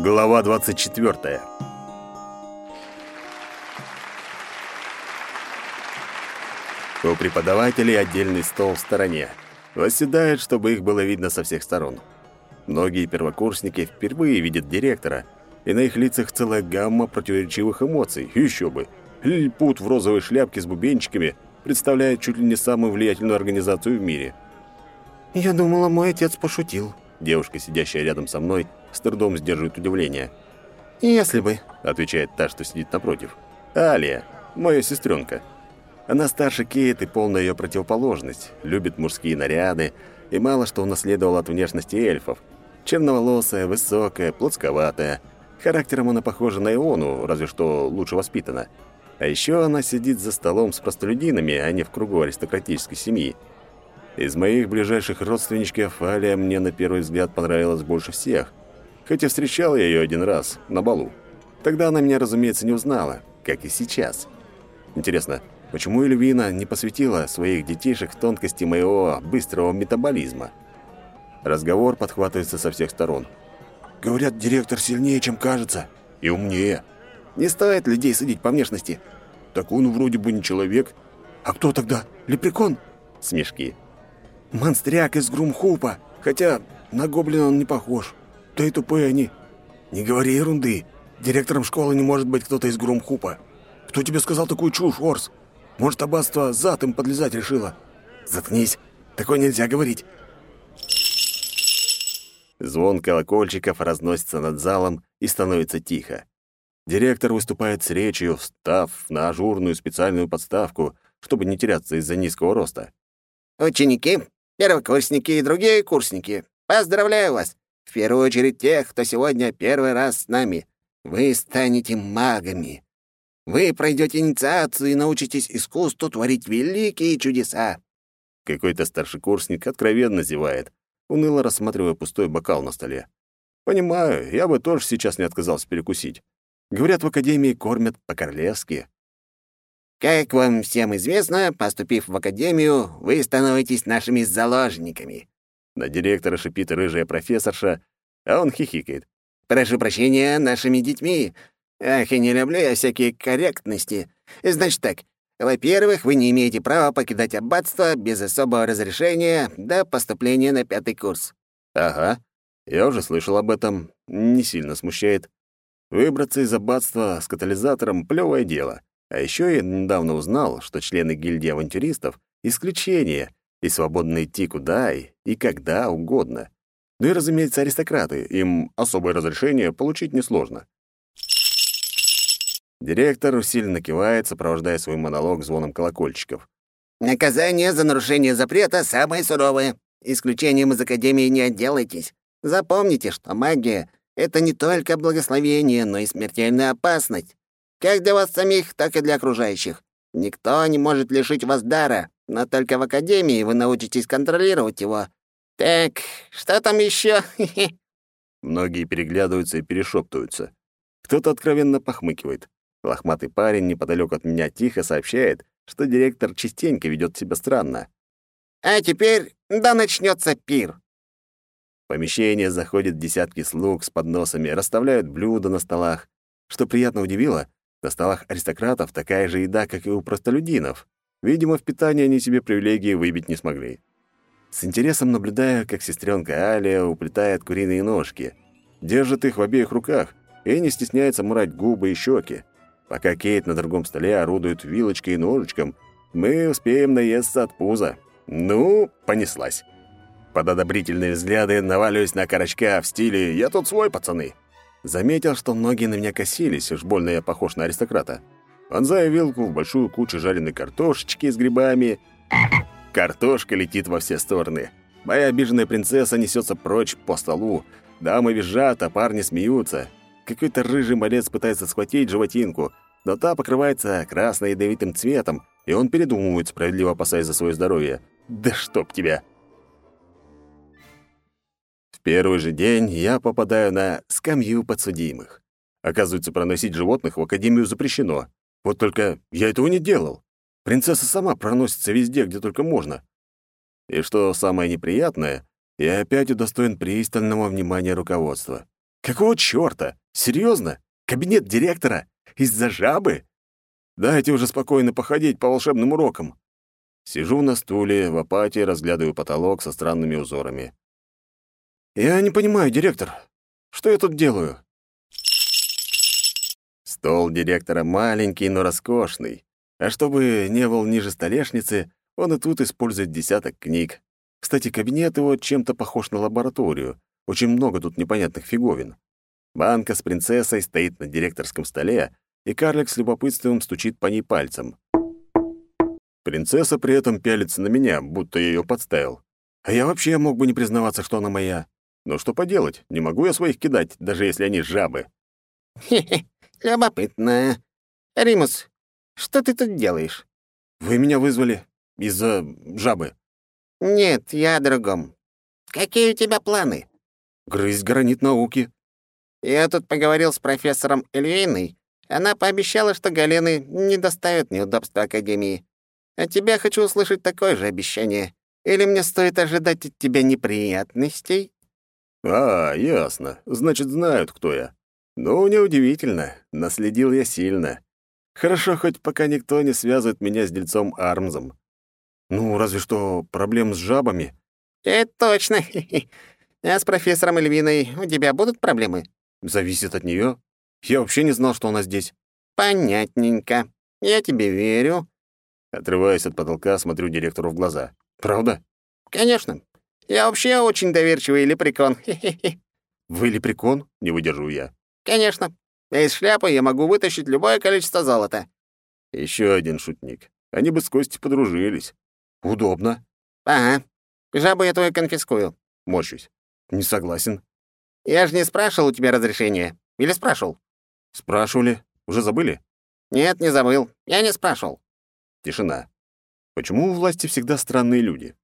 Глава 24. У преподавателей отдельный стол в стороне. Восседают, чтобы их было видно со всех сторон. Многие первокурсники впервые видят директора, и на их лицах целая гамма противоречивых эмоций. Еще бы! Лилипут в розовой шляпке с бубенчиками представляет чуть ли не самую влиятельную организацию в мире. «Я думала, мой отец пошутил». Девушка, сидящая рядом со мной, с трудом сдерживает удивление. «Если бы», — отвечает та, что сидит напротив. «Алия, моя сестренка. Она старше Кейт и полная ее противоположность, любит мужские наряды и мало что унаследовала от внешности эльфов. Черноволосая, высокая, плосковатая. Характером она похожа на Иону, разве что лучше воспитана. А еще она сидит за столом с простолюдинами, а не в кругу аристократической семьи. Из моих ближайших родственничков Алия мне на первый взгляд понравилась больше всех. Хотя встречал я ее один раз, на балу. Тогда она меня, разумеется, не узнала, как и сейчас. Интересно, почему Эльвина не посвятила своих детишек тонкости моего быстрого метаболизма? Разговор подхватывается со всех сторон. «Говорят, директор сильнее, чем кажется, и умнее». Не стоит людей судить по внешности. Так он вроде бы не человек. А кто тогда? Лепрекон? Смешки. Монстряк из Грумхупа. Хотя на гоблина он не похож. Да и тупые они. Не говори ерунды. Директором школы не может быть кто-то из Грумхупа. Кто тебе сказал такую чушь, Орс? Может, аббатство зад им подлезать решило? Заткнись. Такое нельзя говорить. Звон колокольчиков разносится над залом и становится тихо. Директор выступает с речью, встав на ажурную специальную подставку, чтобы не теряться из-за низкого роста. «Ученики, первокурсники и другие курсники, поздравляю вас! В первую очередь тех, кто сегодня первый раз с нами. Вы станете магами. Вы пройдете инициацию и научитесь искусству творить великие чудеса». Какой-то старшекурсник откровенно зевает, уныло рассматривая пустой бокал на столе. «Понимаю, я бы тоже сейчас не отказался перекусить. Говорят, в академии кормят по-королевски. Как вам всем известно, поступив в академию, вы становитесь нашими заложниками. На директора шипит рыжая профессорша, а он хихикает. Прошу прощения, нашими детьми. Ах, и не люблю я всякие корректности. Значит так, во-первых, вы не имеете права покидать аббатство без особого разрешения до поступления на пятый курс. Ага, я уже слышал об этом, не сильно смущает. Выбраться из аббатства с катализатором — плевое дело. А еще я недавно узнал, что члены гильдии авантюристов — исключение, и свободно идти куда и, и когда угодно. Ну и, разумеется, аристократы. Им особое разрешение получить несложно. Директор усиленно кивает, сопровождая свой монолог звоном колокольчиков. «Наказание за нарушение запрета самое суровое. Исключением из Академии не отделайтесь. Запомните, что магия это не только благословение, но и смертельная опасность. Как для вас самих, так и для окружающих. Никто не может лишить вас дара, но только в Академии вы научитесь контролировать его. Так, что там еще? Многие переглядываются и перешептываются. Кто-то откровенно похмыкивает. Лохматый парень неподалеку от меня тихо сообщает, что директор частенько ведет себя странно. «А теперь да начнется пир!» В помещение заходят десятки слуг с подносами, расставляют блюда на столах. Что приятно удивило, на столах аристократов такая же еда, как и у простолюдинов. Видимо, в питании они себе привилегии выбить не смогли. С интересом наблюдаю, как сестренка Алия уплетает куриные ножки. Держит их в обеих руках и не стесняется мурать губы и щеки. Пока Кейт на другом столе орудует вилочкой и ножичком, мы успеем наесться от пуза. Ну, понеслась. Под одобрительные взгляды наваливаюсь на корочка в стиле «Я тут свой, пацаны». Заметил, что многие на меня косились, уж больно я похож на аристократа. Вонзаю вилку в большую кучу жареной картошечки с грибами. Картошка летит во все стороны. Моя обиженная принцесса несется прочь по столу. Дамы визжат, а парни смеются. Какой-то рыжий малец пытается схватить животинку, но та покрывается красно-ядовитым цветом, и он передумывает, справедливо опасаясь за свое здоровье. «Да чтоб тебя!» первый же день я попадаю на скамью подсудимых. Оказывается, проносить животных в академию запрещено. Вот только я этого не делал. Принцесса сама проносится везде, где только можно. И что самое неприятное, я опять удостоен пристального внимания руководства. Какого чёрта? Серьезно? Кабинет директора? Из-за жабы? Дайте уже спокойно походить по волшебным урокам. Сижу на стуле, в апатии разглядываю потолок со странными узорами. Я не понимаю, директор. Что я тут делаю? Стол директора маленький, но роскошный. А чтобы не был ниже столешницы, он и тут использует десяток книг. Кстати, кабинет его чем-то похож на лабораторию. Очень много тут непонятных фиговин. Банка с принцессой стоит на директорском столе, и карлик с любопытством стучит по ней пальцем. Принцесса при этом пялится на меня, будто я ее подставил. А я вообще мог бы не признаваться, что она моя. Но что поделать, не могу я своих кидать, даже если они жабы. Хе-хе, любопытно. Римус, что ты тут делаешь? Вы меня вызвали из-за жабы. Нет, я о другом. Какие у тебя планы? Грызть гранит науки. Я тут поговорил с профессором Эльвейной. Она пообещала, что Галены не доставят неудобства Академии. От тебя хочу услышать такое же обещание. Или мне стоит ожидать от тебя неприятностей?» «А, ясно. Значит, знают, кто я. Ну, неудивительно. Наследил я сильно. Хорошо, хоть пока никто не связывает меня с дельцом Армзом. Ну, разве что проблем с жабами». «Это точно. А с профессором Эльвиной у тебя будут проблемы?» «Зависит от нее. Я вообще не знал, что она здесь». «Понятненько. Я тебе верю. Отрываясь от потолка, смотрю директору в глаза. «Правда?» «Конечно. Я вообще очень доверчивый лепрекон. «Вы лепрекон?» — не выдержу я. «Конечно. Из шляпы я могу вытащить любое количество золота». Еще один шутник. Они бы с Костей подружились. Удобно. «Ага. Жабу я твою конфискую». Морщусь. Не согласен. «Я же не спрашивал у тебя разрешения. Или спрашивал?» Спрашивали. Уже забыли? «Нет, не забыл. Я не спрашивал». Тишина. Почему у власти всегда странные люди?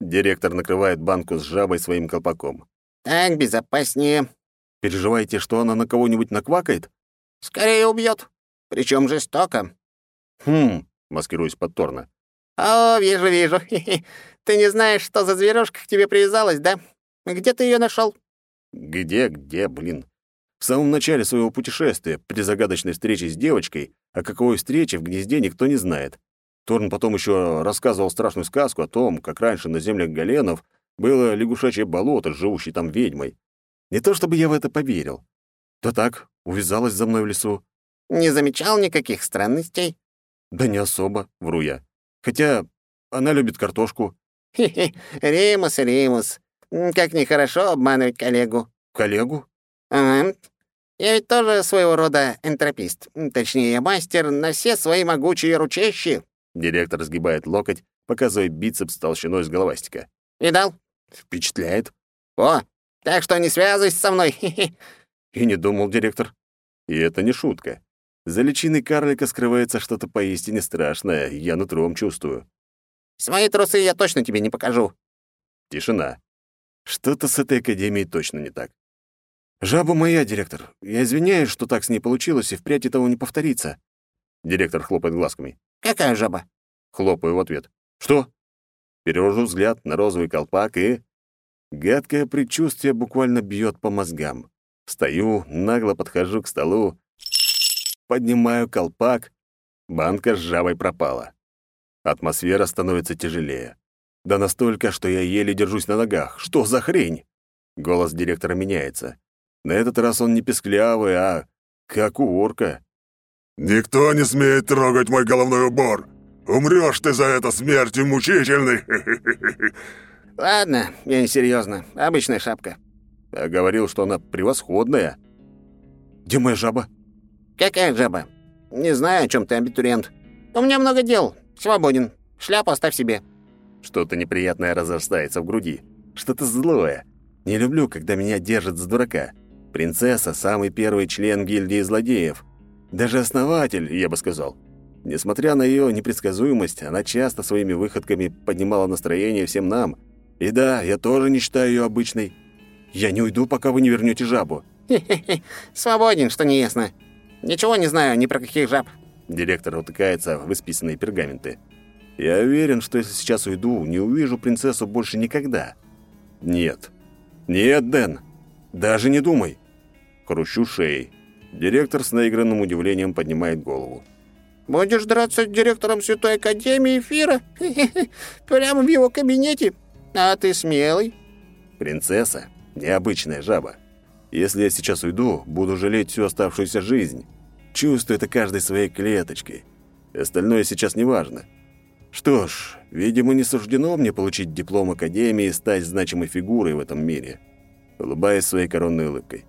Директор накрывает банку с жабой своим колпаком. «Так безопаснее». Переживаете, что она на кого-нибудь наквакает? «Скорее убьет. Причем жестоко». «Хм», — маскируюсь под Торна. «О, вижу, вижу. Ты не знаешь, что за зверюшка к тебе привязалась, да? Где ты ее нашел? «Где, где, блин?» В самом начале своего путешествия, при загадочной встрече с девочкой, о какой встрече в гнезде никто не знает. Торн потом еще рассказывал страшную сказку о том, как раньше на землях Галенов было лягушачье болото, живущей там ведьмой. Не то чтобы я в это поверил. Да так, увязалась за мной в лесу. Не замечал никаких странностей? Да не особо, вру я. Хотя она любит картошку. Хе-хе, Римус, Римус. Как нехорошо обманывать коллегу. Коллегу? Ага. Я ведь тоже своего рода энтропист. Точнее, мастер на все свои могучие ручищи. Директор сгибает локоть, показывая бицепс толщиной с головастика. Видал? Впечатляет. О, так что не связывайся со мной. И не думал директор. И это не шутка. За личиной карлика скрывается что-то поистине страшное, я нутром чувствую. Свои трусы я точно тебе не покажу. Тишина. Что-то с этой академией точно не так. «Жаба моя, директор. Я извиняюсь, что так с ней получилось, и впредь этого не повторится». Директор хлопает глазками. «Какая жаба?» Хлопаю в ответ. «Что?» Перевожу взгляд на розовый колпак и... Гадкое предчувствие буквально бьет по мозгам. Встаю, нагло подхожу к столу, поднимаю колпак. Банка с жабой пропала. Атмосфера становится тяжелее. Да настолько, что я еле держусь на ногах. Что за хрень? Голос директора меняется. На этот раз он не песклявый, а как у орка. «Никто не смеет трогать мой головной убор! Умрёшь ты за это смертью мучительной!» Ладно, я не серьезно. Обычная шапка. А говорил, что она превосходная. Где моя жаба? Какая жаба? Не знаю, о чем ты, абитуриент. У меня много дел. Свободен. Шляпу оставь себе. Что-то неприятное разрастается в груди. Что-то злое. Не люблю, когда меня держат за дурака. Принцесса — самый первый член гильдии злодеев. Даже основатель, я бы сказал. Несмотря на ее непредсказуемость, она часто своими выходками поднимала настроение всем нам. И да, я тоже не считаю ее обычной. Я не уйду, пока вы не вернете жабу. Хе-хе-хе. Свободен, что не ясно. Ничего не знаю ни про каких жаб. Директор утыкается в исписанные пергаменты. Я уверен, что если сейчас уйду, не увижу принцессу больше никогда. Нет. Нет, Дэн. Даже не думай. Хрущу шеей. Директор с наигранным удивлением поднимает голову. Будешь драться с директором Святой Академии Эфира? Прямо в его кабинете? А ты смелый. Принцесса — необычная жаба. Если я сейчас уйду, буду жалеть всю оставшуюся жизнь. Чувствую это каждой своей клеточкой. Остальное сейчас не важно. Что ж, видимо, не суждено мне получить диплом Академии и стать значимой фигурой в этом мире. Улыбаясь своей коронной улыбкой.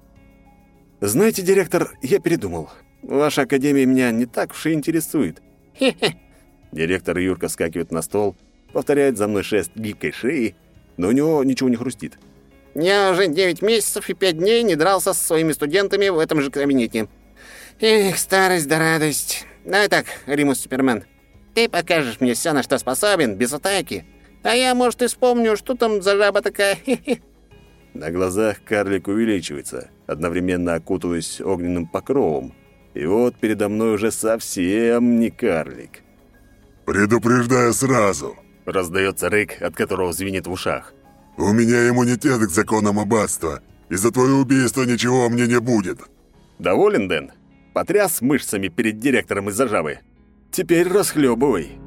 Знаете, директор, я передумал. Ваша Академия меня не так уж и интересует. Хе-хе. Директор Юрка скакивает на стол, повторяет за мной шест гибкой шеи, но у него ничего не хрустит. Я уже 9 месяцев и 5 дней не дрался со своими студентами в этом же кабинете. Эх, старость да радость. Давай так, Римус Супермен. Ты покажешь мне все, на что способен, без атаки. А я, может, и вспомню, что там за жаба такая. На глазах карлик увеличивается, одновременно окутываясь огненным покровом. И вот передо мной уже совсем не карлик. «Предупреждаю сразу. Раздается рык, от которого звенит в ушах. У меня иммунитет к законам аббатства. Из-за твоего убийства ничего мне не будет». Доволен, Дэн? Потряс мышцами перед директором из-за жабы. Теперь расхлебывай.